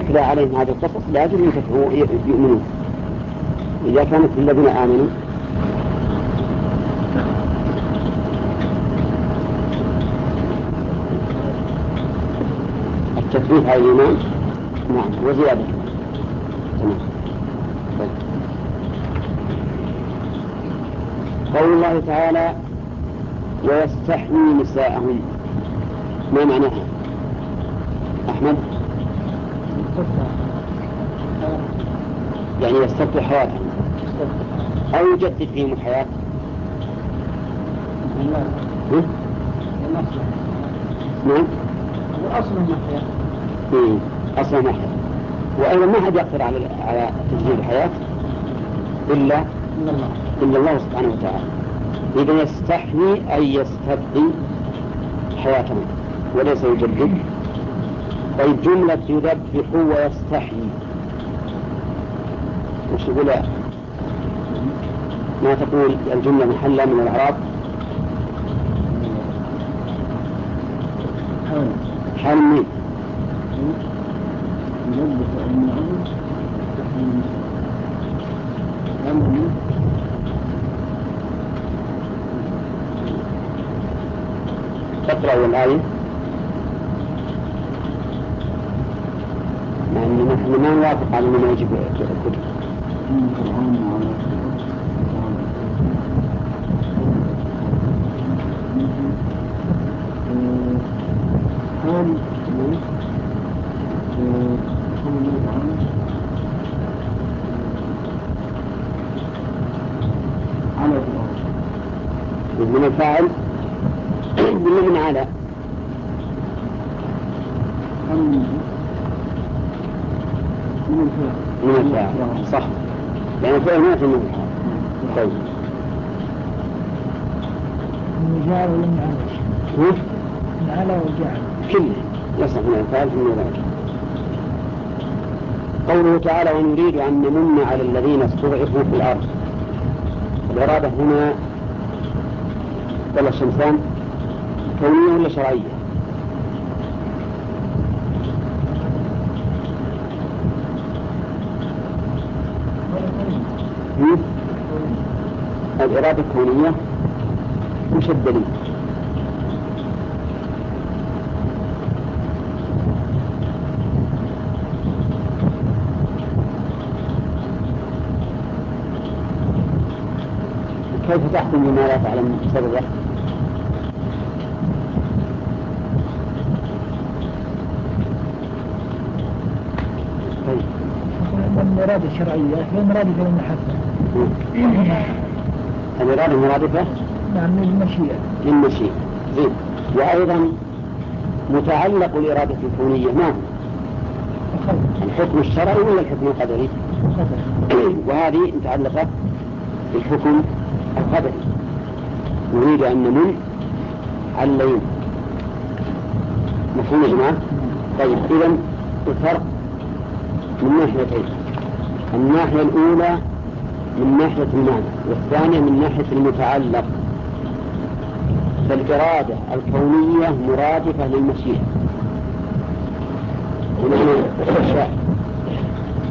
تتلى عليهم هذه القصص لأجل ينتفعوا يؤمنون. إذا كانت الذين آمنوا. التثبيت على الإيمان. نعم وزيادة. تمام. طيب. قول الله تعالى ويستحيي نساءهم. ما معناها؟ أحمد؟ يعني يستبقي حياتهم أو يجدد فيهم الحياة. نعم. الأصل ما حياة أصلا وأيضا ما حد يقدر على على تجديد الحياة. إلا إلا الله سبحانه وتعالى. إذا يستحيي أي يستبقي حياتهم وليس يجدد. طيب جملة يذبح ويستحيي وش يقول؟ ما تقول الجملة محلة من الإعراب؟ حال مين؟ تقرأ الآية نحن ما نوافق على ما يجب الكتب من الفاعل؟ من على من الفاعل صح. لأن الفعل ما في من طيب. من جعل ولا من على؟ من على وجعل كله يصح من الفعل ذلك قوله تعالى ونريد أن نمن على الذين استضعفوا في الأرض. الإرادة هنا ولا الشمسان كونية ولا شرعية؟ الإرادة الكونية وش الدليل؟ كيف تحكم بما لا تعلم سببه؟ الإرادة الشرعية هي مرادفة للمحبة الإرادة مرادفة؟ نعم للمشيئة للمشيئة زين وأيضا متعلق الإرادة الكونية ما هو؟ الحكم الشرعي ولا الحكم القدري؟ وهذه متعلقة بالحكم القدري نريد أن نمن على الليل مفهوم يا جماعة؟ طيب إذا الفرق من ناحيتين الناحية الأولى من ناحية المعنى والثانية من ناحية المتعلق فالإرادة الكونية مرادفة للمشيئة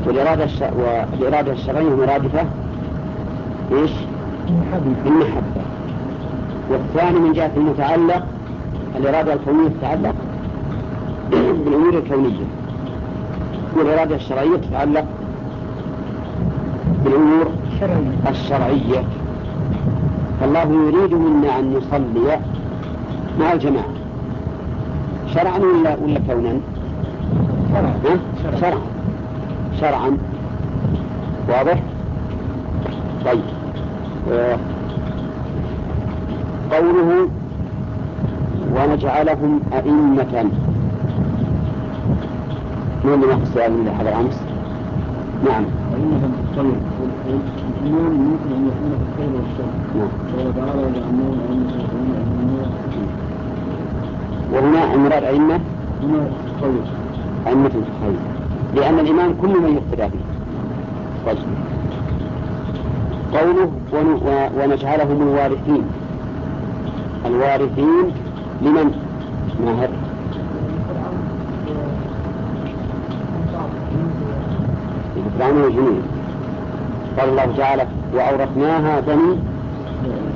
والإرادة. والإرادة الشرعية مرادفة إيش؟ بالمحبة والثاني من جهة المتعلق الإرادة الكونية تتعلق بالأمور الكونية والإرادة الشرعية تتعلق بالأمور الشرعية. فالله يريد منا أن نصلي مع الجماعة. شرعا ولا ولا كونا؟ شرعا. شرعا. شرعا. واضح؟ طيب. آه. قوله ونجعلهم أئمة. من اللي السؤال من حضر أمس؟ نعم. أئمة طيب وهنا المراد أئمة؟ أئمة في الخير. لأن الإمام كل من يقتدى به. طيب. قوله ونجعلهم الوارثين. الوارثين لمن؟ ماهر. طعاما وجنونا قال الله تعالى وأورثناها بني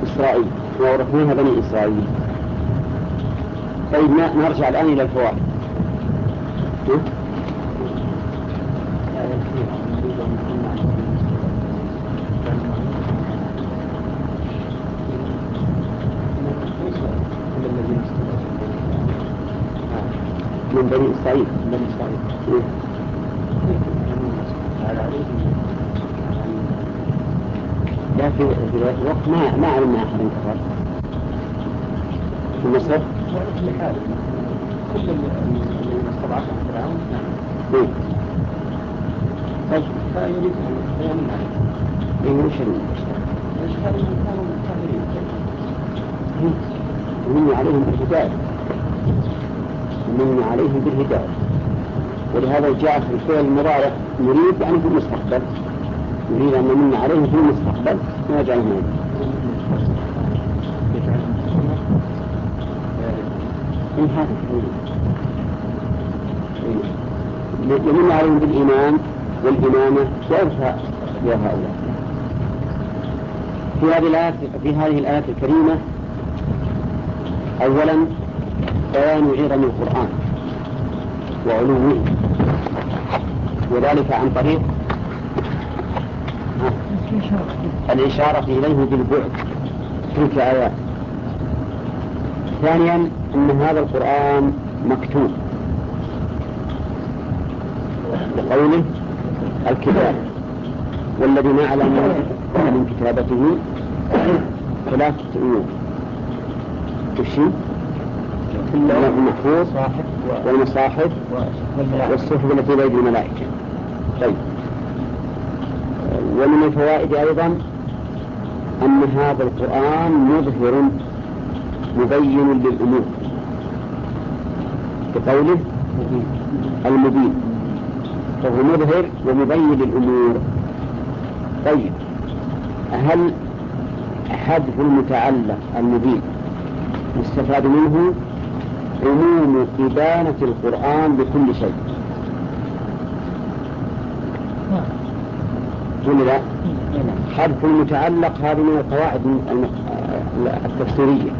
إسرائيل. وأورثناها بني إسرائيل. طيب نرجع الآن إلى الفوائد. من بني إسرائيل. من بني إسرائيل لا في ذات الوقت ما ما علمنا أحد كفر في مصر؟ كل الذين استضعفهم فرعون نعم. طيب. فيريد أن يمن عليهم اي وش يشهد انهم كانوا كافرين يمن عليهم بالهدايه يمن عليهم بالهدايه ولهذا جاء في الفعل المضارع يريد يعني في المستقبل يريد ان نمن عليهم في المستقبل ويجعلهم من هذا يمن عليهم بالإيمان والإمامة ويرفع هؤلاء. في هذه الآيات في هذه الآيات الكريمة أولا بيان عظم القرآن وعلوه وذلك عن طريق الإشارة إليه. بالبعد. تلك آيات. ثانيا أن هذا القرآن مكتوب. بقوله الكتاب. والذي نعلم من كتابته ثلاثة أمور. وشي اللوح المحفوظ والمصاحف. والصحف التي بيد الملائكة. طيب. ومن الفوائد أيضا أن هذا القرآن مظهر مبين للأمور بقوله المبين. فهو مظهر ومبين للأمور. طيب هل حذف المتعلق المبين يستفاد منه عموم إبانة القرآن بكل شيء؟ ولا لا؟ حذف المتعلق هذه من القواعد التفسيرية.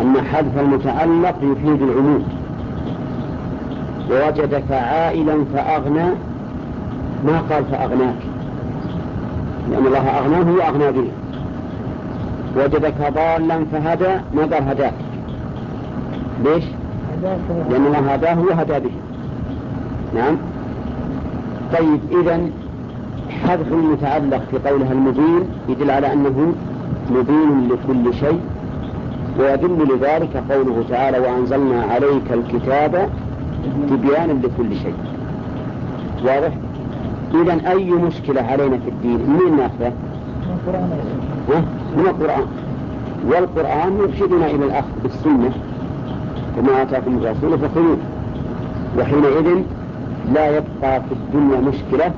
أن حذف المتعلق يفيد العموم. ووجدك عائلا فأغنى ما قال فأغناك؟ لأن الله أغناه وأغنى به. وجدك ضالا فهدى ما قال هداك؟ ليش؟ لأن الله هداه وهدى به. نعم. طيب إذا حذف المتعلق في قولها المبين يدل على أنه مبين لكل شيء ويدل لذلك قوله تعالى وأنزلنا عليك الكتاب تبيانا لكل شيء واضح؟ إذا أي مشكلة علينا في الدين؟ من ناخذه؟ من القرآن. والقرآن يرشدنا إلى الأخذ بالسنة وما آتاكم الرسول فخذوه. وحينئذ لا يبقى في الدنيا مشكلة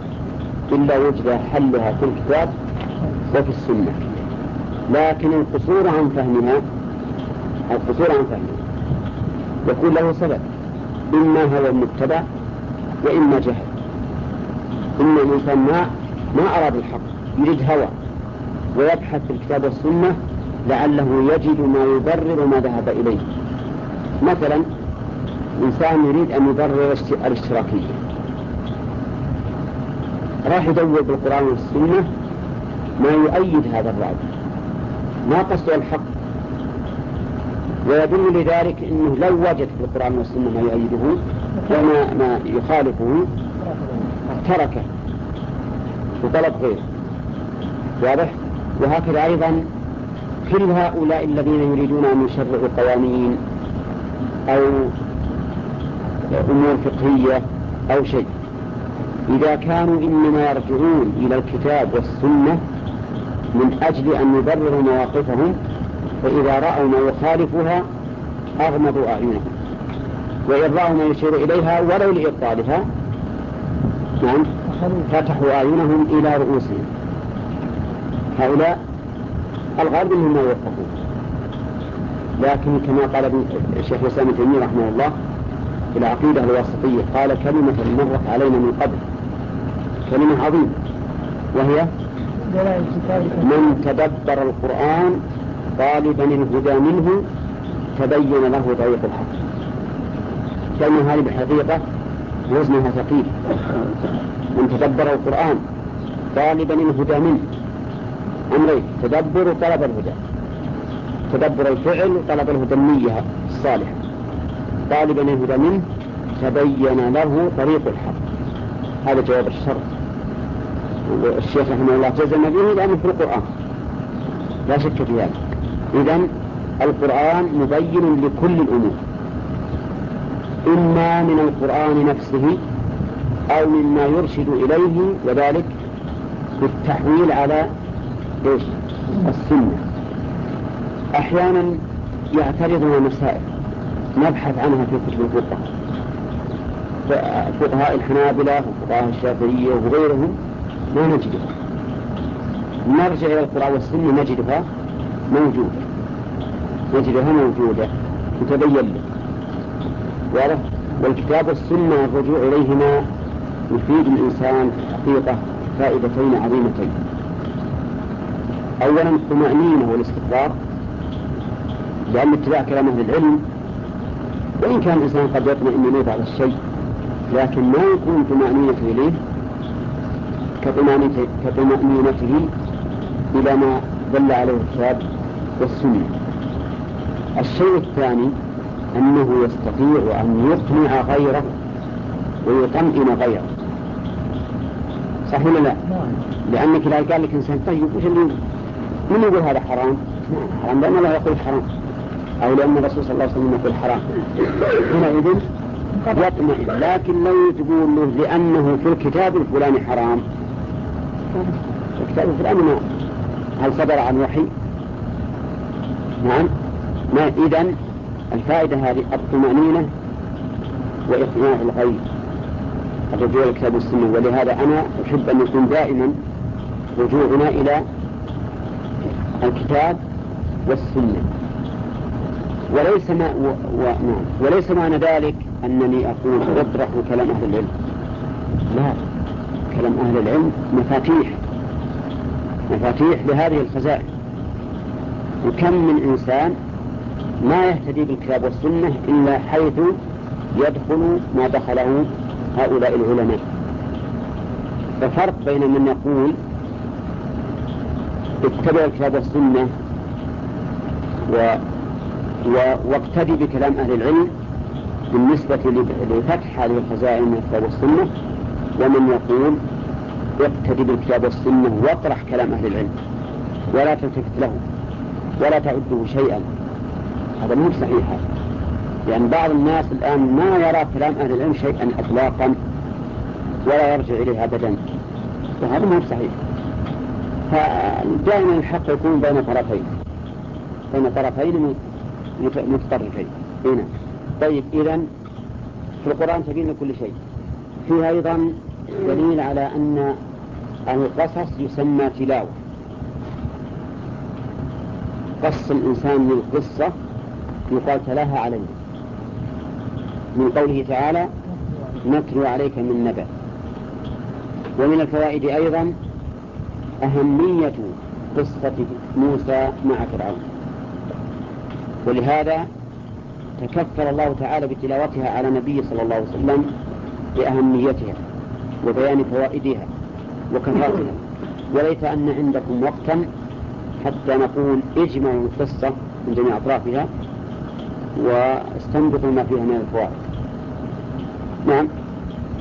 إلا وجد حلها في الكتاب وفي السنة. لكن القصور عن فهمها القصور عن فهمها. يكون له سبب إما هو المتبع وإما جهل. إن الإنسان ما ما أراد الحق يريد هوى. ويبحث في الكتاب والسنة لعله يجد ما يبرر ما ذهب إليه. مثلا إنسان يريد أن يبرر الاشتراكية. راح يدور بالقرآن والسنة ما يؤيد هذا الرأي. ما قصده الحق. ويدل لذلك إنه لو وجد في القرآن والسنة ما يؤيده وما ما يخالفه تركه وطلب غيره. واضح؟ وهكذا أيضا كل هؤلاء الذين يريدون أن يشرعوا قوانين أو أمور فقهية أو شيء. إذا كانوا إنما يرجعون إلى الكتاب والسنة من أجل أن يبرروا مواقفهم فإذا رأوا ما يخالفها أغمضوا أعينهم. وإن رأوا ما يشير إليها ولو لإبطالها نعم فتحوا أعينهم إلى رؤوسهم. هؤلاء الغالب انهم ما يوفقون لكن كما قال الشيخ الإسلام ابن تيمية رحمه الله في العقيدة الواسطية قال كلمة مرت علينا من قبل كلمة عظيمة وهي من تدبر القرآن طالبا الهدى منه تبين له طريق الحق. كلمة هذه بالحقيقة وزنها ثقيل. من تدبر القرآن طالبا الهدى منه. أمرين تدبر وطلب الهدى. تدبر الفعل وطلب الهدى النية الصالحة. طالبا الهدى منه تبين له طريق الحق. هذا جواب الشرط والشيخ رحمه الله جزم به لأنه في القرآن. لا شك في هذا إذا القرآن مبين لكل الأمور. إما من القرآن نفسه أو مما يرشد إليه وذلك بالتحويل على إيش؟ السنة. أحيانا يعترضنا مسائل نبحث عنها في كتب الفقه فقهاء الحنابلة وفقهاء الشافعية وغيرهم ما نجدها. نرجع إلى القرآن والسنة نجدها موجودة. نجدها موجودة. متبين لك. واضح؟ والكتاب والسنة الرجوع إليهما يفيد الإنسان حقيقة فائدتين عظيمتين. أولا الطمأنينة والاستقرار لأن اتباع كلام أهل العلم وإن كان الإنسان قد يطمئن إليه بعض الشيء لكن ما يكون طمأنينته إليه كطمأنينته إلى ما دل عليه الكتاب والسنة. الشيء الثاني أنه يستطيع أن يقنع غيره ويطمئن غيره. صح ولا لا؟ لأنك إذا قال لك إنسان طيب وش اللي من يقول هذا حرام؟ حرام لأن الله يقول حرام. أو لأن الرسول صلى الله عليه وسلم يقول حرام. حينئذ يطمئن. لكن لو تقول له لأنه في الكتاب الفلاني حرام الكتاب الفلاني ما هل صدر عن وحي؟ نعم. ما إذا الفائدة هذه الطمأنينة وإقناع الغيب. الرجوع الكتاب والسنة ولهذا أنا أحب أن يكون دائما رجوعنا إلى الكتاب والسنة. وليس ما و... و... نعم. وليس معنى ذلك أنني أقول اطرحوا كلام أهل العلم. لا. كلام أهل العلم مفاتيح. مفاتيح لهذه الخزائن. وكم من إنسان ما يهتدي بالكتاب والسنة إلا حيث يدخل ما دخله هؤلاء العلماء. ففرق بين من يقول اتبع الكتاب والسنة و... و... واقتدي بكلام أهل العلم بالنسبة لفتح هذه الخزائن من الكتاب والسنة ومن يقول اقتدي بالكتاب والسنة واطرح كلام أهل العلم ولا تلتفت له ولا تعده شيئا. هذا مو صحيح. لأن بعض الناس الآن ما يرى كلام أهل العلم شيئا إطلاقا ولا يرجع إليه أبدا. وهذا مو صحيح. فدائما الحق يكون بين طرفين. بين طرفين متطرفين. هنا. طيب إذا في القرآن تبين كل شيء. فيه أيضا دليل على أن القصص يسمى تلاوة. قص الإنسان للقصة يقال تلاها علينا من قوله تعالى نتلو عليك من نبأ ومن الفوائد أيضا أهمية قصة موسى مع فرعون. ولهذا تكفل الله تعالى بتلاوتها على النبي صلى الله عليه وسلم بأهميتها. وبيان فوائدها وكثرتها وليس أن عندكم وقتا حتى نقول اجمعوا القصة من جميع أطرافها واستنبطوا ما فيها من الفوائد. نعم.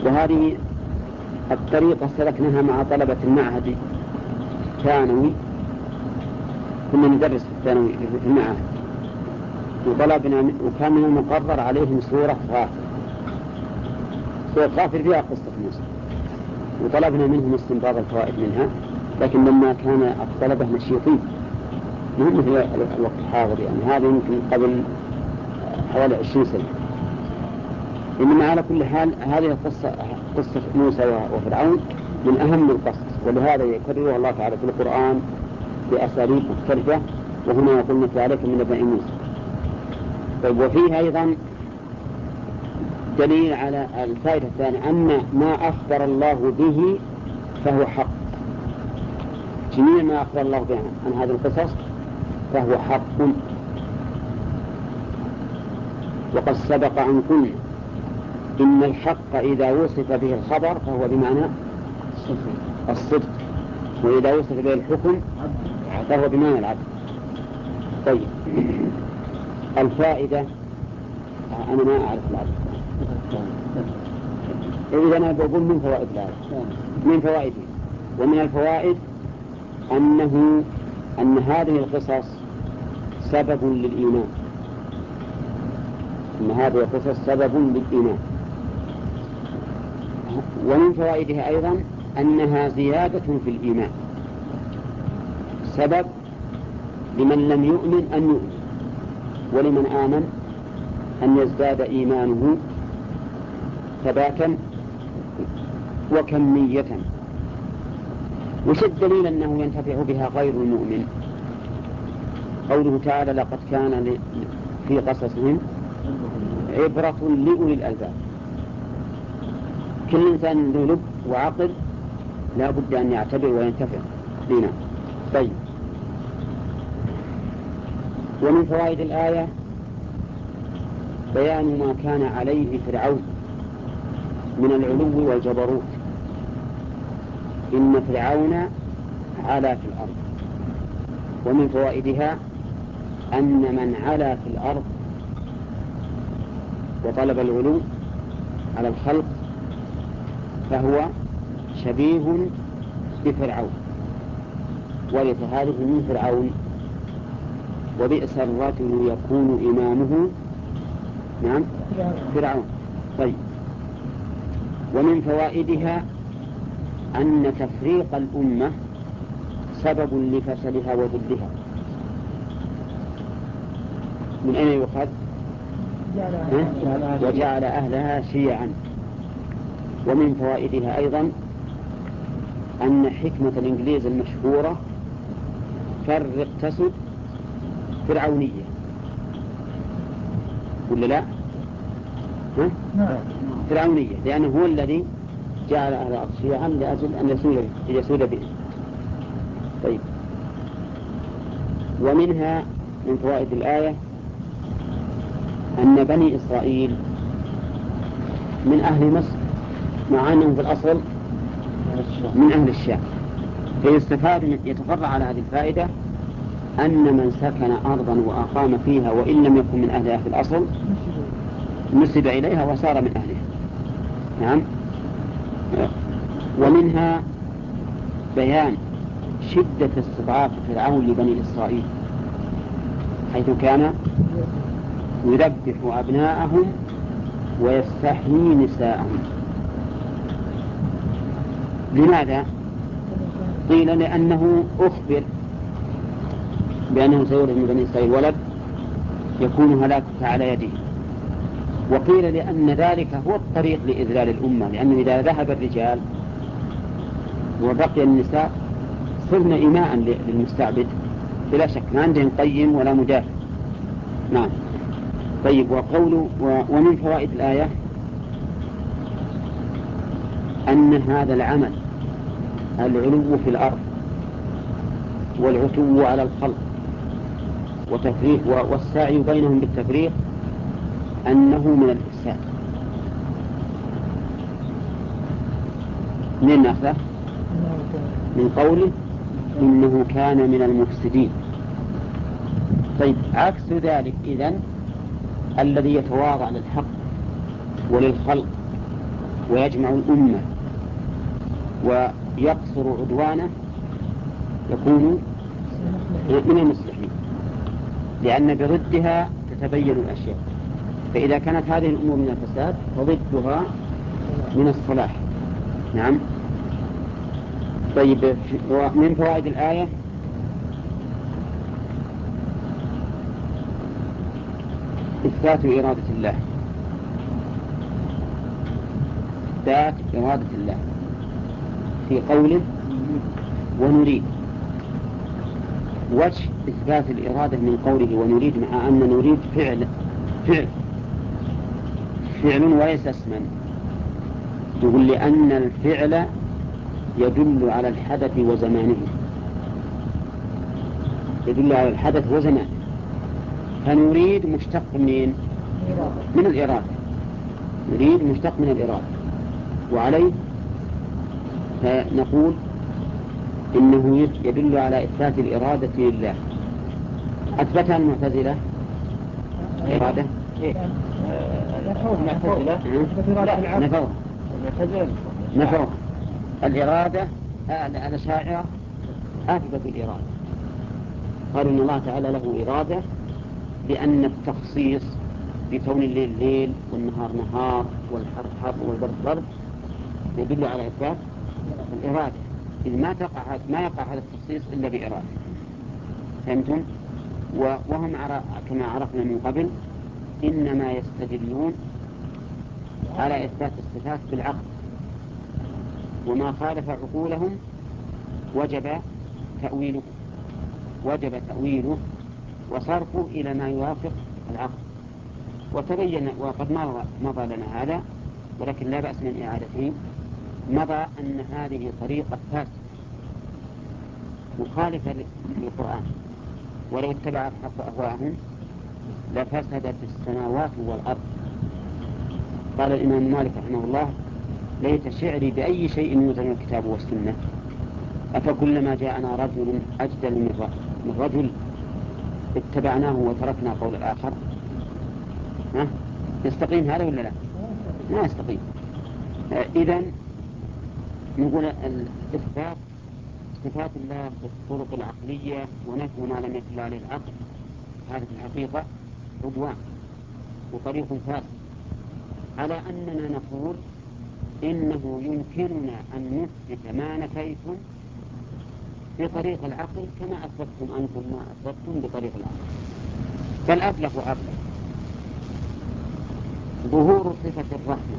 وهذه الطريقة سلكناها مع طلبة المعهد الثانوي. كنا ندرس في الثانوي في المعهد. وطلبنا وكان من المقرر عليهم سورة غافر سورة غافر فيها قصة موسى وطلبنا منهم استنباط الفوائد منها لكن لما كان الطلبة نشيطين مو مثل الوقت الحاضر يعني هذا يمكن قبل حوالي عشرين سنة. إنما على كل حال هذه القصة قصة موسى وفرعون من أهم القصص ولهذا يكررها الله تعالى في القرآن بأساليب مختلفة وهنا يقول نتلو عليك من نبأ موسى. طيب وفيه أيضا دليل على الفائدة الثانية أن ما أخبر الله به فهو حق. جميع ما أخبر الله به عن هذه القصص فهو حق. وقد سبق أن قلنا إن الحق إذا وصف به الخبر فهو بمعنى الصدق. وإذا وصف به الحكم فهو بمعنى العدل. طيب. الفائدة أنا ما أعرف العدل. إذا أنا بقول من فوائد الآية من فوائده ومن الفوائد أنه أن هذه القصص سبب للإيمان. أن هذه القصص سبب للإيمان. ومن فوائدها أيضا أنها زيادة في الإيمان. سبب لمن لم يؤمن أن يؤمن. ولمن آمن أن يزداد إيمانه ثباتا وكمية. وش الدليل أنه ينتفع بها غير المؤمن؟ قوله تعالى لقد كان في قصصهم عبرة لأولي الألباب. كل إنسان ذو لب وعقل لا بد أن يعتبر وينتفع بنا. طيب. ومن فوائد الآية بيان ما كان عليه فرعون. من العلو والجبروت. إن فرعون علا في الأرض. ومن فوائدها أن من علا في الأرض وطلب العلو على الخلق فهو شبيه بفرعون وليس هذه من فرعون. وبئس الرجل يكون إمامه. نعم؟ فرعون. طيب. ومن فوائدها أن تفريق الأمة سبب لفشلها وضدها من أين يؤخذ؟ وجعل أهلها شيعا ومن فوائدها أيضا أن حكمة الإنجليز المشهورة فرق تسد فرعونية ولا لا؟ ها؟ نعم. فرعونية لأنه هو الذي جعل أهل الأرض شيعا لأجل أن يسود به طيب. ومنها من فوائد الآية أن بني إسرائيل من أهل مصر مع أنهم في الأصل من أهل الشام. فيستفاد يتفرع على هذه الفائدة أن من سكن أرضا وأقام فيها وإن لم يكن من أهلها في الأصل نسب إليها وصار من أهلها. نعم. ومنها بيان شدة استضعاف فرعون لبني إسرائيل حيث كان يذبح أبناءهم ويستحيي نساءهم. لماذا؟ قيل لأنه أخبر بأنه سيولد من بني إسرائيل ولد يكون هلاكك على يده. وقيل لأن ذلك هو الطريق لإذلال الأمة لأنه إذا ذهب الرجال وبقي النساء صرن إماء للمستعبد بلا شك. ما عندهم قيم ولا مدافع نعم. طيب وقول ومن فوائد الآية أن هذا العمل العلو في الأرض والعتو على الخلق وتفريق والسعي بينهم بالتفريق أنه من الإفساد من ناخذه من قوله إنه كان من المفسدين. طيب عكس ذلك إذن الذي يتواضع للحق وللخلق ويجمع الأمة ويقصر عدوانه يكون من المصلحين. لأن بضدها تتبين الأشياء. فإذا كانت هذه الأمور من الفساد فضدها من الصلاح. نعم. طيب من فوائد الآية؟ إثبات إرادة الله. إثبات إرادة الله. في قوله ونريد. وجه إثبات الإرادة من قوله ونريد مع أن نريد فعل فعل. فعل وليس اسما. يقول لأن الفعل يدل على الحدث وزمانه. يدل على الحدث وزمانه. فنريد مشتق من من الإرادة نريد مشتق من الإرادة وعليه فنقول إنه يدل على إثبات الإرادة لله. أثبتها المعتزلة؟ الإرادة نفوه نفوها نفوها الإرادة الأشاعرة أثبتوا الإرادة. قالوا إن الله تعالى له إرادة لأن التخصيص بكون الليل ليل والنهار نهار والحر حر والبرد برد يدل على إثبات الإرادة. إذ ما تقع ما يقع هذا التخصيص إلا بإرادة. فهمتم؟ وهم كما عرفنا من قبل إنما يستدلون على إثبات الصفات بالعقل وما خالف عقولهم وجب تأويله وجب تأويله وصرفه إلى ما يوافق العقل وتبين وقد مضى لنا هذا ولكن لا بأس من إعادته مضى أن هذه طريقة فاسدة مخالفة للقرآن ولو اتبع الحق أهواءهم لفسدت السماوات والأرض. قال الإمام مالك رحمه الله ليت شعري بأي شيء يوزن الكتاب والسنة. أفكلما جاءنا رجل أجدل من رجل اتبعناه وتركنا قول الآخر. ها؟ يستقيم هذا ولا لا؟ ما يستقيم. إذا نقول الإثبات صفات الله بالطرق العقلية ونفي ما لم يدل عليه العقل هذا في الحقيقة. عدوان وطريق فاسد. على أننا نقول إنه يمكننا أن نثبت ما نفيتم بطريق العقل كما أثبتتم أنتم ما أثبتتم بطريق العقل. بل أبلغ ظهور صفة الرحمة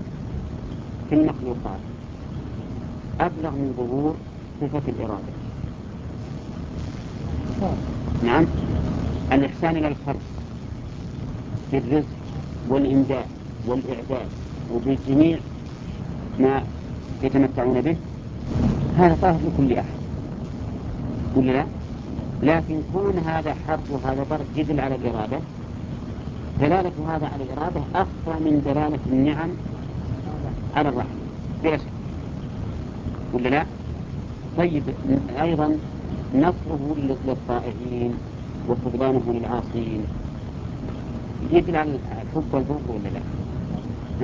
في المخلوقات. أبلغ من ظهور صفة الإرادة. نعم. الإحسان إلى الخلق. في الرزق والإمداد والإعداد وبجميع ما يتمتعون به. هذا طاهر لكل أحد. ولا لا؟ لكن كون هذا حر وهذا برد يدل على الإرادة دلالة هذا على الإرادة أخفى من دلالة النعم على الرحمة. بلا شك. ولا لا؟ طيب أيضا نصره للطائعين وخذلانه للعاصين. يدل على الحب والبغض ولا لا؟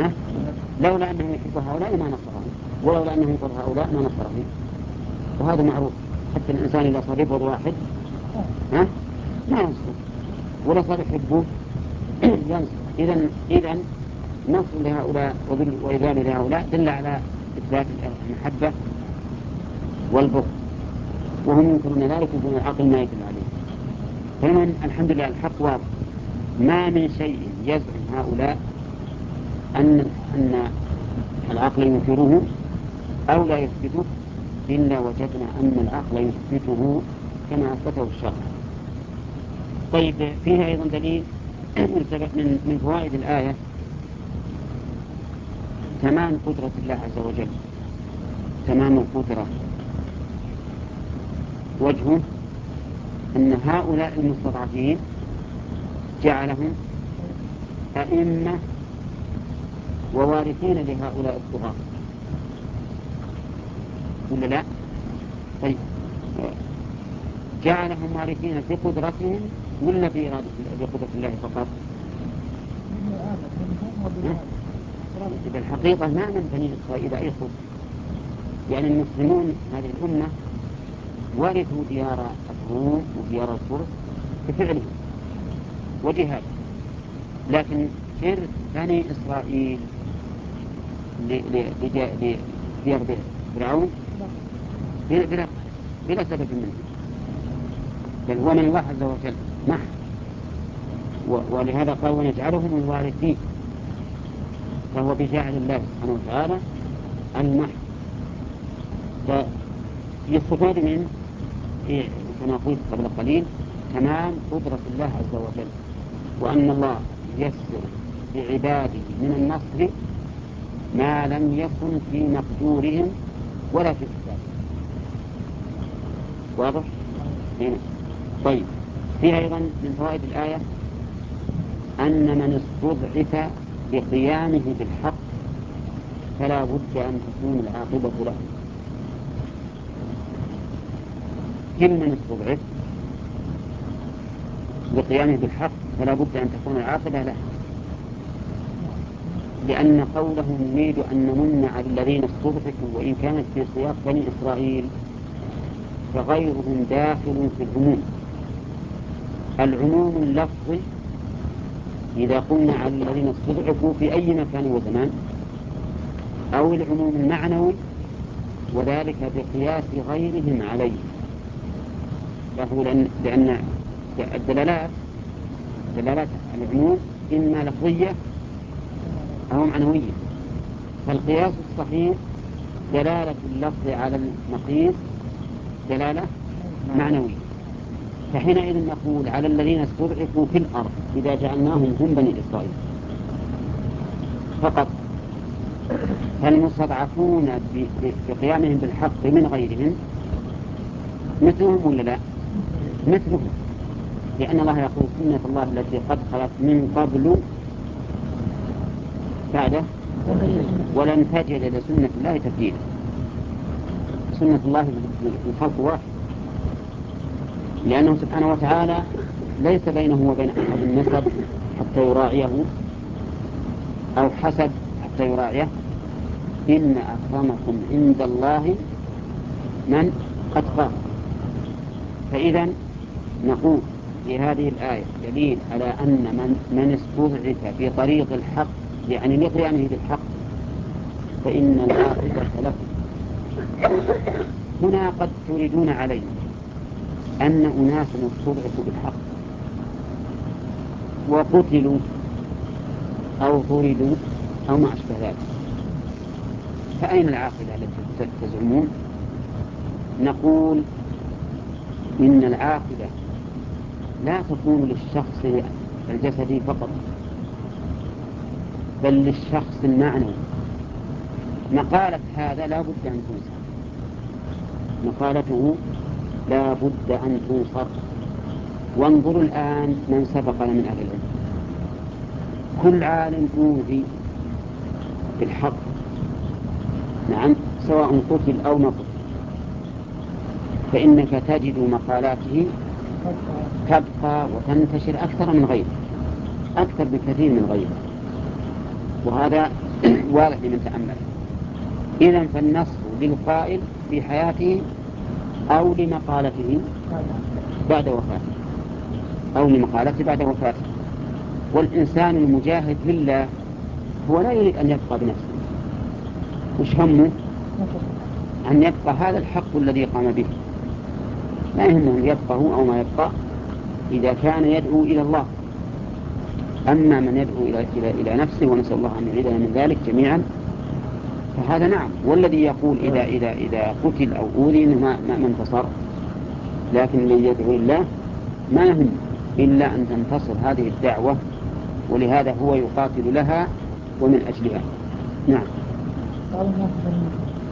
ها؟ لولا أنه يحب هؤلاء ما نصرهم. ولولا أنه يبغض هؤلاء ما نصرهم. وهذا معروف. حتى الإنسان إذا صار يبغض واحد ها؟ ما ينصر. ولا صار يحبه ينصر. إذا إذا نصر لهؤلاء وإذلال لهؤلاء دل على إثبات المحبة والبغض. وهم ينكرون ذلك يقولون العقل ما يدل عليه. فمن الحمد لله الحق واضح. ما من شيء يزعم هؤلاء أن أن العقل ينكره أو لا يثبته إلا وجدنا أن العقل يثبته كما أثبته الشرع. طيب فيها أيضا دليل من من فوائد الآية. تمام قدرة الله عز وجل. تمام القدرة. وجهه أن هؤلاء المستضعفين جعلهم أئمة ووارثين لهؤلاء الطغاة ولا لا؟ طيب جعلهم وارثين بقدرتهم ولا بإرادة بقدرة الله فقط؟ بالحقيقة ما من بني إسرائيل أي خبز يعني المسلمون هذه الأمة ورثوا ديار الروم وديار الفرس بفعلهم وجهاد لكن إرث بني إسرائيل لديار فرعون بلا, بلا سبب منه. بل هو من الله عز وجل نعم ولهذا قال ونجعلهم الوارثين. فهو بجعل الله سبحانه وتعالى المحض. فيستفاد من كما قلت قبل قليل تمام قدرة الله عز وجل. وأن الله يسر بعباده من النصر ما لم يكن في مقدورهم ولا في كتابهم. واضح؟ هنا. طيب. فيها أيضا من فوائد الآية أن من استضعف بقيامه بالحق فلا بد أن تكون العاقبة له. كل من استضعف؟ بقيامه بالحق فلا بد أن تكون العاقبة له. لأن قوله نريد أن نمن على الذين استضعفوا وإن كانت في سياق بني إسرائيل فغيرهم داخل في العموم. العموم اللفظي إذا قلنا على الذين استضعفوا في أي مكان وزمان أو العموم المعنوي وذلك بقياس غيرهم عليه. له لأن, لأن الدلالات دلالات العموم إما لفظية أو معنوية. فالقياس الصحيح دلالة اللفظ على المقيس دلالة معنوية. فحينئذ نقول على الذين استضعفوا في الأرض إذا جعلناهم هم بني إسرائيل. فقط فالمستضعفون بقيامهم بالحق من غيرهم؟ مثلهم ولا لا؟ مثلهم. لأن الله يقول سنة الله التي قد خلت من قبل بعده ولن تجد لسنة الله تبديلا. سنة الله في الخلق واحد. لأنه سبحانه وتعالى ليس بينه وبين أحد النسب حتى يراعيه أو حسب حتى يراعيه. إن أكرمكم عند الله من أتقاكم فإذا نقول في هذه الآية دليل على أن من, من استضعف في طريق الحق يعني لقيامه بالحق فإن العاقبة له. هنا قد تريدون عليه أن أناسا استضعفوا بالحق وقتلوا أو طردوا أو ما أشبه ذلك. فأين العاقبة التي تزعمون؟ نقول إن العاقبة لا تكون للشخص الجسدي فقط بل للشخص المعنوي. مقالة هذا لا بد أن تنصر مقالته لا بد أن تنصر وانظروا الآن من سبقنا من أهل العلم. كل عالم أوذي بالحق. نعم سواء قتل أو ما قتل فإنك تجد مقالاته تبقى وتنتشر أكثر من غيره. أكثر بكثير من غيره. وهذا واضح لمن تأمل. إذا فالنصر للقائل في حياته أو لمقالته بعد وفاته. أو لمقالته بعد وفاته. والإنسان المجاهد لله هو لا يريد أن يبقى بنفسه. وش همه؟ أن يبقى هذا الحق الذي قام به. لا يهمه أن يبقى هو أو ما يبقى إذا كان يدعو إلى الله. أما من يدعو إلى, إلى, إلى نفسه ونسأل الله أن يعيدنا من ذلك جميعا فهذا نعم. والذي يقول إذا إذا إذا قتل أو أوذي ما ما انتصر. لكن الذي يدعو الله ما يهم إلا أن تنتصر هذه الدعوة ولهذا هو يقاتل لها ومن أجلها. نعم. قال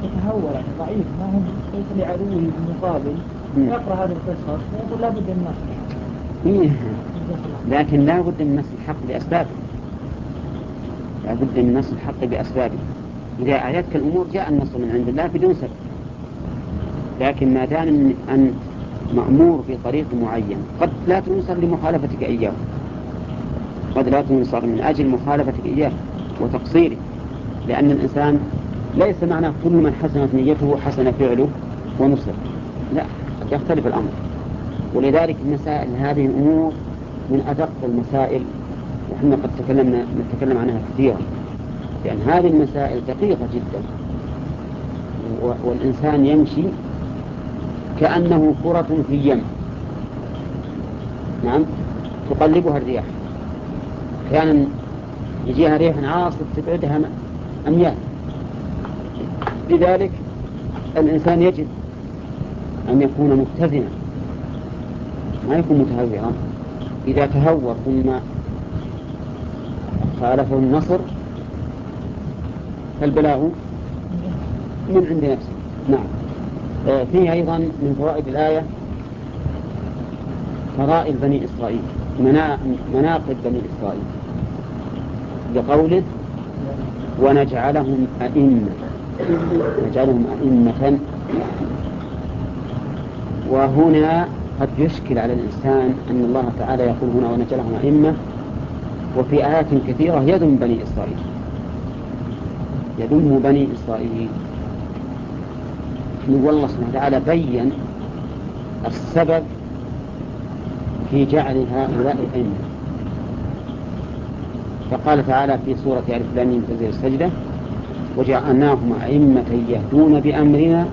يتهور يعني ضعيف ما هم ليس لعدوه المقابل؟ يقرأ هذه القصة. يقول لابد من النصر إيه. لكن لا بد من نصر الحق بأسبابه لا بد من نصر الحق بأسبابه إذا أعيتك الأمور جاء النصر من عند الله بدون سبب. لكن ما دام أن مأمور في طريق معين قد لا تنصر لمخالفتك إياه. قد لا تنصر من أجل مخالفتك إياه وتقصيره. لأن الإنسان ليس معناه كل من حسنت نيته حسن فعله ونصر لا. يختلف الأمر. ولذلك المسائل هذه الأمور من أدق المسائل وحنا قد تكلمنا نتكلم عنها كثيرا. لأن هذه المسائل دقيقة جدا. والإنسان يمشي كأنه كرة في يم. نعم؟ تقلبها الرياح. أحيانا يجيها ريح عاصف تبعدها أميال. لذلك الإنسان يجب أن يكون متزنا ما يكون متهورا إذا تهور ثم خالفه النصر فالبلاء من عند نفسه. نعم. آه، فيه أيضا من فوائد الآية فضائل بني إسرائيل مناقب بني إسرائيل بقوله ونجعلهم أئمة. نجعلهم أئمة وهنا قد يشكل على الإنسان أن الله تعالى يقول هنا ونجعلهم أئمة وفي آيات كثيرة يذم بني إسرائيل. يذم بني إسرائيل. والله سبحانه وتعالى بين السبب في جعل هؤلاء أئمة. فقال تعالى في سورة ألف لام تنزيل السجدة وجعلناهم أئمة يهدون بأمرنا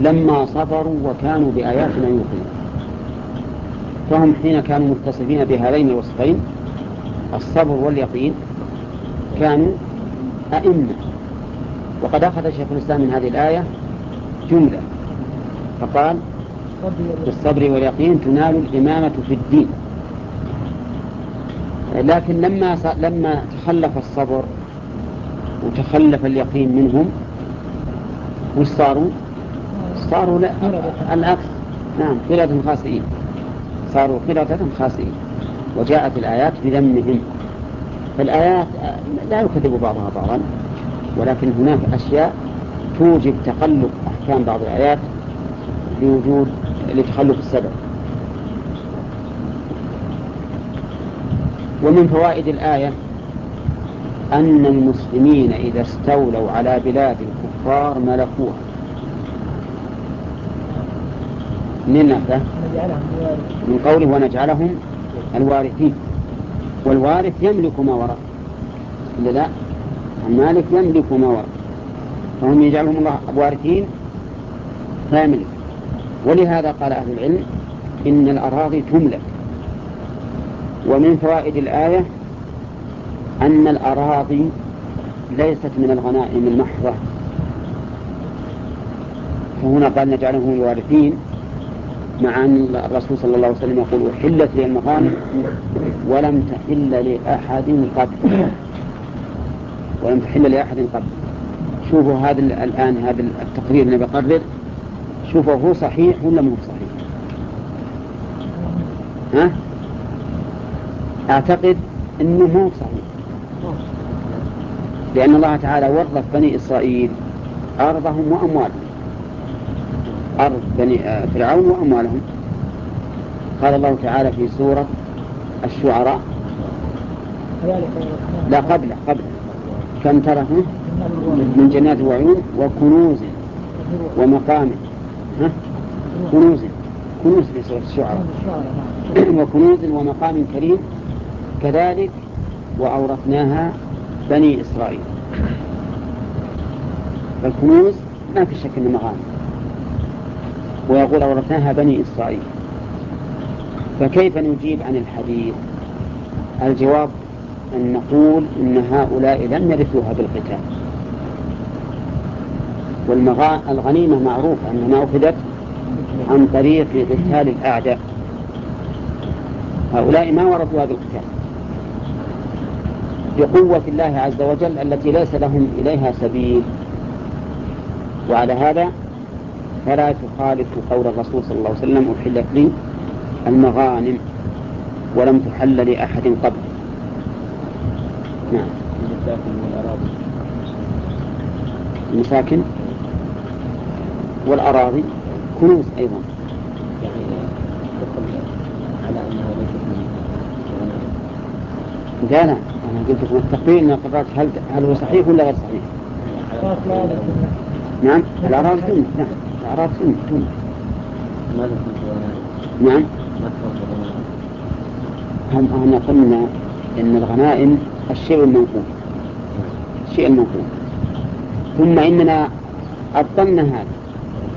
لما صبروا وكانوا بآياتنا يوقنون. فهم حين كانوا متصفين بهذين الوصفين الصبر واليقين كانوا أئمة. وقد أخذ شيخ الإسلام من هذه الآية جملة. فقال بالصبر واليقين تنال الإمامة في الدين. لكن لما لما تخلف الصبر وتخلف اليقين منهم وش صاروا؟ صاروا لا. العكس نعم قلة خاسئين. صاروا قلة خاسئين. وجاءت الآيات بذمهم. فالآيات لا يكذب بعضها بعضا ولكن هناك أشياء توجب تقلب أحكام بعض الآيات لوجود لتخلف السبب. ومن فوائد الآية أن المسلمين إذا استولوا على بلاد الكفار ملكوها. من نفسه من قوله ونجعلهم الوارثين. والوارث يملك ما وراء. إلا لا المالك يملك ما وراء. فهم يجعلهم الله وارثين فيملك. ولهذا قال أهل العلم إن الأراضي تملك. ومن فوائد الآية أن الأراضي ليست من الغنائم المحضة. فهنا قال نجعلهم الوارثين. مع أن الرسول صلى الله عليه وسلم يقول أحلت لي المغانم ولم تحل لأحد قبل ولم تحل لأحد قبل شوفوا هذا الآن هذا التقرير اللي بقرر. شوفوا هو صحيح ولا مو صحيح. ها؟ أعتقد أنه مو صحيح. لأن الله تعالى ورث بني إسرائيل أرضهم وأموالهم. أرض بني آه، فرعون وأموالهم. قال الله تعالى في سورة الشعراء. لا قبله قبله كم تركوا؟ من جنات وعيون وكنوز ومقام؟ كنوز. كنوز في سورة الشعراء. وكنوز ومقام كريم. كذلك وأورثناها بني إسرائيل. فالكنوز ما في شك أنها مغانم ويقول أورثناها بني إسرائيل. فكيف نجيب عن الحديث؟ الجواب أن نقول إن هؤلاء لم يرثوها بالقتال. والغنيمة معروفة أنها أخذت عن طريق قتال الأعداء. هؤلاء ما ورثوها بالقتال. بقوة الله عز وجل التي ليس لهم إليها سبيل. وعلى هذا فلا تخالف قول الرسول صلى الله عليه وسلم أحلت لي المغانم ولم تحل لأحد قبل. نعم. المساكن والأراضي. كنوز أيضا. يعني على أنها ليست لا لا. أنا قلت لكم التقرير أن قررت هل هل هو صحيح ولا غير صحيح؟ نعم. الأراضي تنمو نعم. الأراضي تنمو نعم. هم إحنا قلنا إن الغنائم الشيء المنقول الشيء المنقول ثم إننا أبطلنا هذا.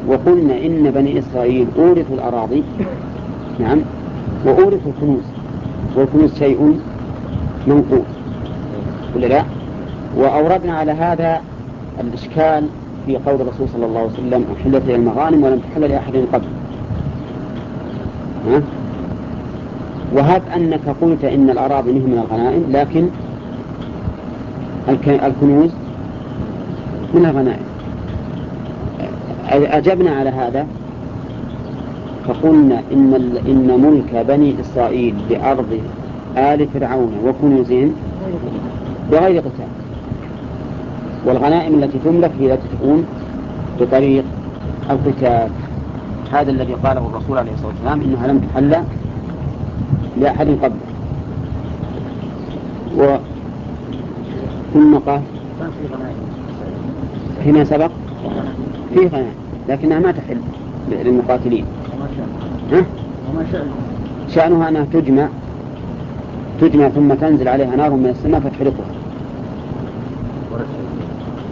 وقلنا إن بني إسرائيل أورثوا الأراضي. نعم. وأورثوا الكنوز. والكنوز شيء منقول ولا لا؟ وأوردنا على هذا الإشكال في قول الرسول صلى الله عليه وسلم أحلت إلى المغانم ولم تحل لأحد قبل. ها؟ وهب أنك قلت إن الأراضي منه من الغنائم لكن الكنوز من الغنائم. أجبنا على هذا فقلنا إن إن ملك بني إسرائيل بأرض آل فرعون وكنوزهم بغير قتال. والغنائم التي تملك هي التي تكون بطريق القتال. هذا الذي قاله الرسول عليه الصلاة والسلام إنها لم تحل لأحد قبله و ثم قال فيما سبق فيه غنائم لكنها ما تحل للمقاتلين. ها؟ شأنها أنها تجمع تجمع ثم تنزل عليها نار من السماء فتحرقها.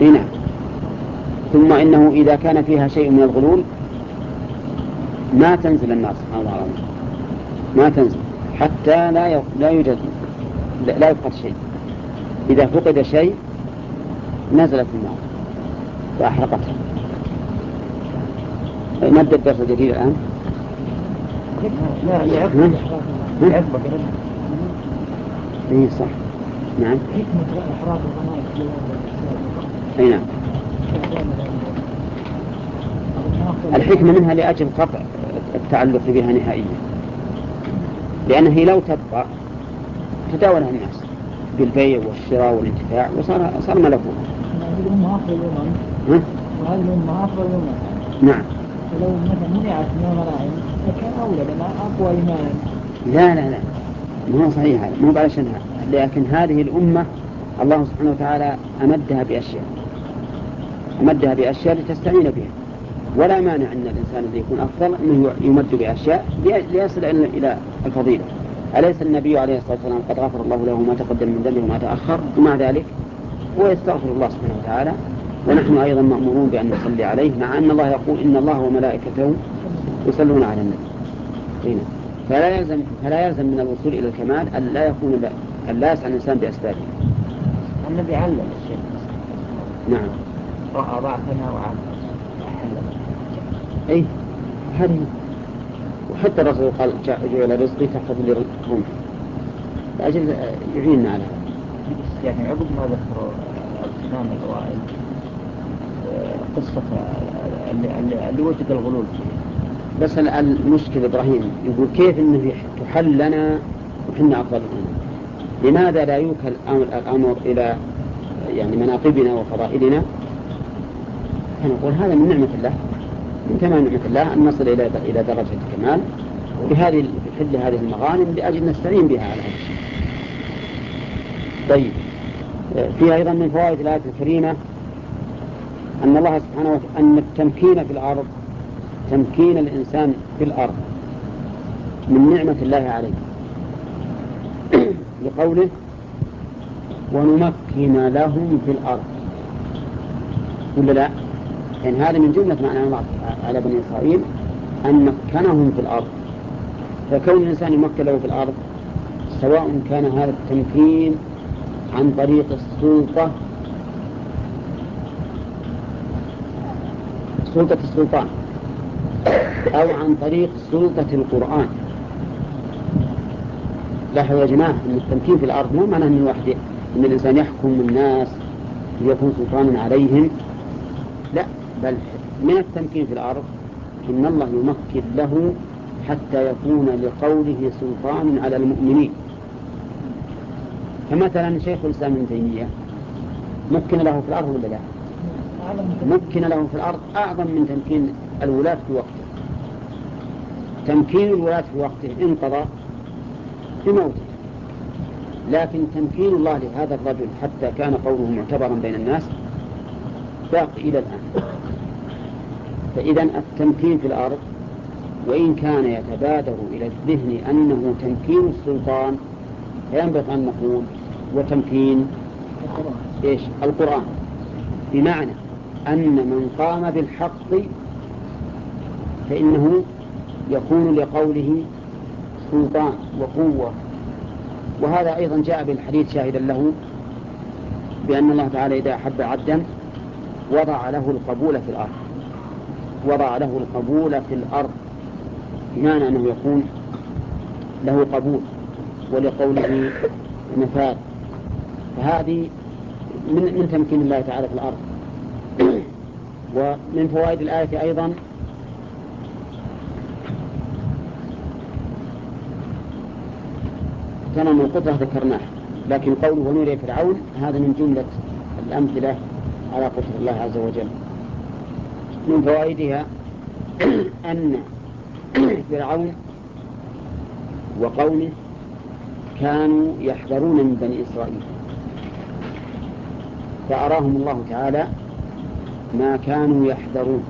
نعم ثم إنه إذا كان فيها شيء من الغلول ما تنزل النار سبحان الله ما تنزل حتى لا لا يوجد لا يفقد شيء. إذا فقد شيء نزلت النار فأحرقتها نبدأ الدرس الجديد الآن. لا يعقب اي صح. نعم. حكمة إحراق الغنائم. أي نعم. الحكمة منها لأجل قطع التعلق بها نهائيا. لأنه لو تبقى تداولها الناس بالبيع والشراء والانتفاع وصار صار ملكوت. هذه الأمة أفضل الأمم وهذه الأمة أفضل الأمم نعم. فلو مثلا منعت من الغنائم لكان أولى لما أقوى إيمانا لا لا لا. ما هو صحيح هذا. مو هذا. لكن هذه الأمة الله سبحانه وتعالى أمدها بأشياء. أمدها بأشياء لتستعين بها ولا مانع أن الإنسان الذي يكون أفضل أنه يمد بأشياء ليصل إلى الفضيلة أليس النبي عليه الصلاة والسلام قد غفر الله له ما تقدم من ذنبه وما تأخر ومع ذلك هو يستغفر الله سبحانه وتعالى ونحن أيضا مأمورون بأن نصلي عليه مع أن الله يقول إن الله وملائكته يصلون على النبي هنا. فلا يلزم فلا يلزم من الوصول إلى الكمال أن لا يكون أن لا يسعى الإنسان بأسبابه. النبي علم الشيء. نعم. رأى ضعفنا وعلم. أي هذه وحتى الرسول قال جعل رزقي تحت لرزقهم لأجل يعيننا على هذا. يعني عقب ما ذكروا الإمام الأوائل قصة اللي, اللي وجد الغلول فيه. بس المشكلة إبراهيم. يقول كيف أنه تحل لنا وحنا أفضل لماذا لا يوكل الأمر إلى يعني مناقبنا وفضائلنا؟ فنقول هذا من نعمة الله من تمام نعمة الله أن نصل إلى إلى درجة الكمال وبهذه بحل هذه المغانم لأجل نستعين بها على هذا. طيب في أيضا من فوائد الآية الكريمة أن الله سبحانه وتعالى أن التمكين في الأرض تمكين الإنسان في الأرض من نعمة الله عليه لقوله ونمكن لهم في الأرض ولا لا؟ يعني هذا من جملة معنى الله على بني إسرائيل أن مكنهم في الأرض. فكون الإنسان يمكن له في الأرض سواء كان هذا التمكين عن طريق السلطة سلطة السلطان أو عن طريق سلطة القرآن. لاحظوا يا جماعة أن التمكين في الأرض مو معناه أن الواحد أن الإنسان يحكم الناس ليكون سلطانا عليهم. لا. بل من التمكين في الأرض إن الله يمكن له حتى يكون لقوله سلطان على المؤمنين. فمثلا شيخ الإسلام ابن تيمية مكن له في الأرض ولا لا؟ مكن له في الأرض أعظم من تمكين الولاة في وقته. تمكين الولاة في وقته انقضى بموته لكن تمكين الله لهذا الرجل حتى كان قوله معتبرا بين الناس باقي إلى الآن. فإذا التمكين في الأرض وإن كان يتبادر إلى الذهن أنه تمكين السلطان فينبغي أن نقول وتمكين إيش؟ القرآن. بمعنى أن من قام بالحق فإنه يكون لقوله سلطان وقوة. وهذا أيضا جاء بالحديث شاهدا له بأن الله تعالى إذا أحب عبدا وضع له القبول في الأرض. وضع له القبول في الأرض. بمعنى أنه يكون له قبول ولقوله نفاذ فهذه من من تمكين الله تعالى في الأرض. ومن فوائد الآية أيضا تمام القدرة ذكرناه لكن قوله ونري فرعون هذا من جملة الأمثلة على قدرة الله عز وجل. من فوائدها أن فرعون وقومه كانوا يحذرون من بني إسرائيل. فأراهم الله تعالى ما كانوا يحذرون.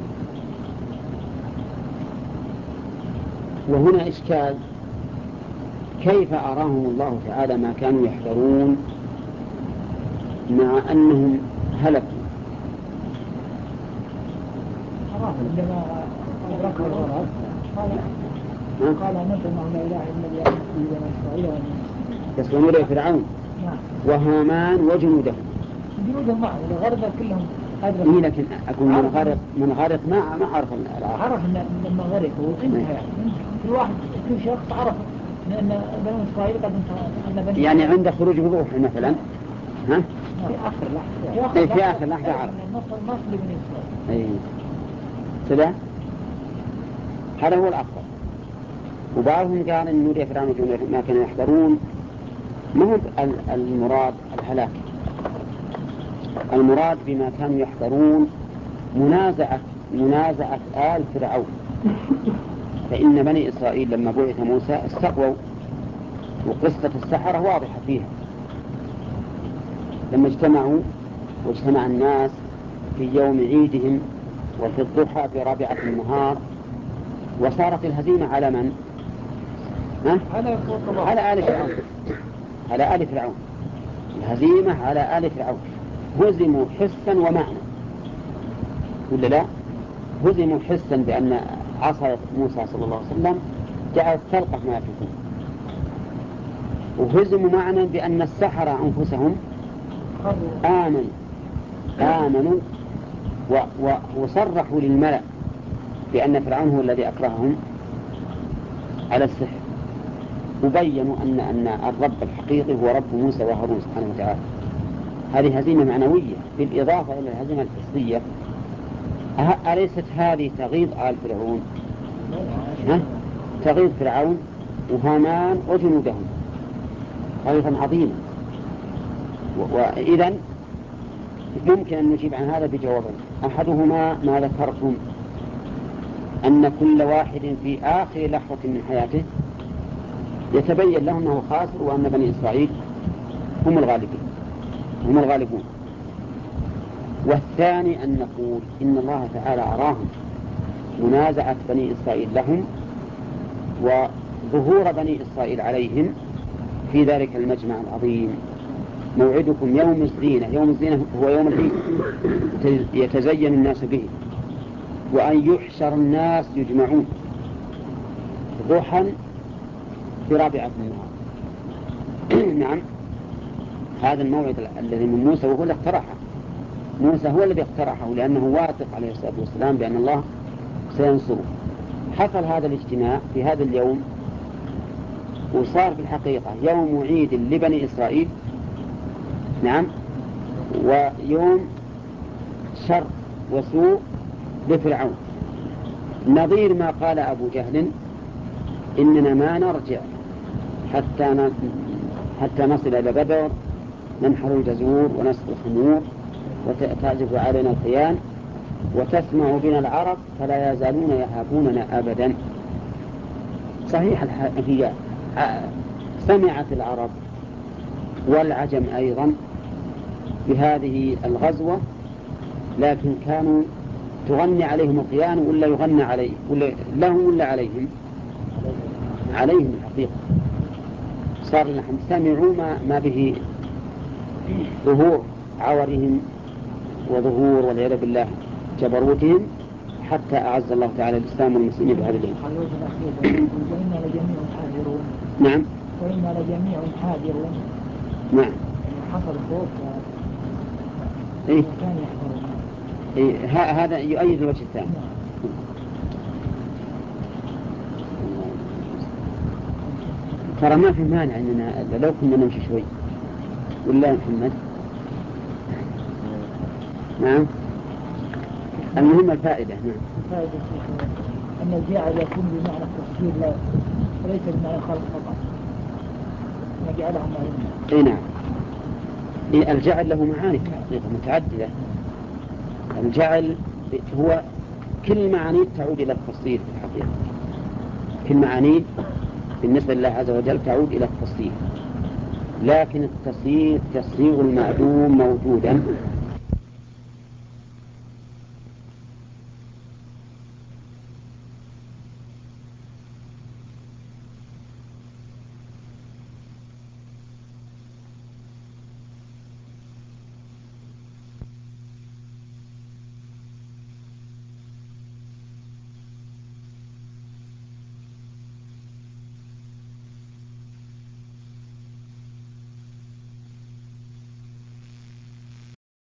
وهنا إشكال. كيف أراهم الله تعالى ما كانوا يحذرون مع أنهم هلكوا؟ عندما أدركوا الغرض قال قال نبي ما لا إله إلا به بني إسرائيل بس ونري فرعون نعم وهامان وجنوده. جنودهم معه الغرض كلهم إيه لكن أكون من غرق من غرق ما ما أعرف الآخر عرف لما غرقوا انتهى يعني كل واحد كل شخص عرف ان بني اسرائيل قد انتهى ان بني يعني عند خروج وضوح مثلا ها؟ في آخر لحظة. إيه، في آخر لحظة عرف. النصر لبني اسرائيل اي كذا هذا هو الأفضل. وبعضهم قال ان نوري فرعون وجنوده ما كانوا يحذرون ما هو ال- المراد الهلاك؟ المراد بما كانوا يحذرون منازعة منازعة آل فرعون. فإن بني إسرائيل لما بعث موسى استقووا وقصة السحرة واضحة فيها. لما اجتمعوا واجتمع الناس في يوم عيدهم وفي الضحى في رابعة النهار. وصارت الهزيمة على من؟ ها؟ على على آل فرعون. على آل فرعون. الهزيمة على آل فرعون. هزموا حسا ومعنى. ولا لا؟ هزموا حسا بأن عصا موسى صلى الله عليه وسلم. جعلت تلقف ما يفلكون وهزموا معنى بأن السحرة أنفسهم آمنوا. آمنوا. وصرحوا للملأ بأن فرعون هو الذي أكرههم على السحر. وبينوا أن أن الرب الحقيقي هو رب موسى وهارون سبحانه وتعالى. هذه هزيمة معنوية بالإضافة إلى الهزيمة الحسية أه- أليست هذه تغيظ آل فرعون؟ ها؟ تغيظ فرعون وهامان وجنودهم. غيظا عظيما وإذا ممكن أن نجيب عن هذا بجوابين أحدهما ما ذكرتم أن كل واحد في آخر لحظة من حياته يتبين له أنه خاسر وأن بني إسرائيل هم الغالبين هم الغالبون. والثاني أن نقول إن الله تعالى أراهم منازعة بني إسرائيل لهم وظهور بني إسرائيل عليهم في ذلك المجمع العظيم. موعدكم يوم الزينة. يوم الزينة هو يوم العيد. يتزين الناس به. وأن يحشر الناس يجمعون. ضحى في رابعة النهار. نعم. هذا الموعد الذي من موسى وهو اللي اقترحه. موسى هو الذي اقترحه لأنه واثق عليه الصلاة والسلام بأن الله سينصره. حصل هذا الاجتماع في هذا اليوم وصار في الحقيقة يوم عيد لبني إسرائيل. نعم. ويوم شر وسوء لفرعون. نظير ما قال أبو جهل إننا ما نرجع حتى. حتى نصل إلى بدر ننحر الجزور ونسقي الخمور وتعزف علينا القيان وتسمع بنا العرب فلا يزالون يهابوننا أبدا. صحيح الح... هي ع- سمعت العرب والعجم أيضا. بهذه الغزوة لكن كانوا تغني عليهم القيان ولا يغنى عليه ولا لهم ولا عليهم؟ عليهم الحقيقة. صار لهم سمعوا ما, ما به ظهور عورهم وظهور والعياذ بالله جبروتهم حتى أعز الله تعالى الإسلام والمسلمين بهذا اليوم. الأخير وإنا لجميع حاذرون نعم. وإنا لجميع حاذرون نعم. يعني حصل خوف. إيه؟ إيه هذا يؤيد الوجه الثاني. ترى ما في مانع إننا لو كنا نمشي شوي. ولا يا محمد؟ نعم. المهم الفائدة نعم. الفائدة. أن الجعل يكون بمعنى التفسير لا وليس بمعنى خلق فقط. نجعلها معلومة اي نعم. الجعل له معاني في الحقيقة متعددة. الجعل هو كل معانيه تعود إلى التفصيل في الحقيقة. كل معانيه بالنسبة لله عز وجل تعود إلى التصريف لكن التصريف تصريغ المعدوم موجودا.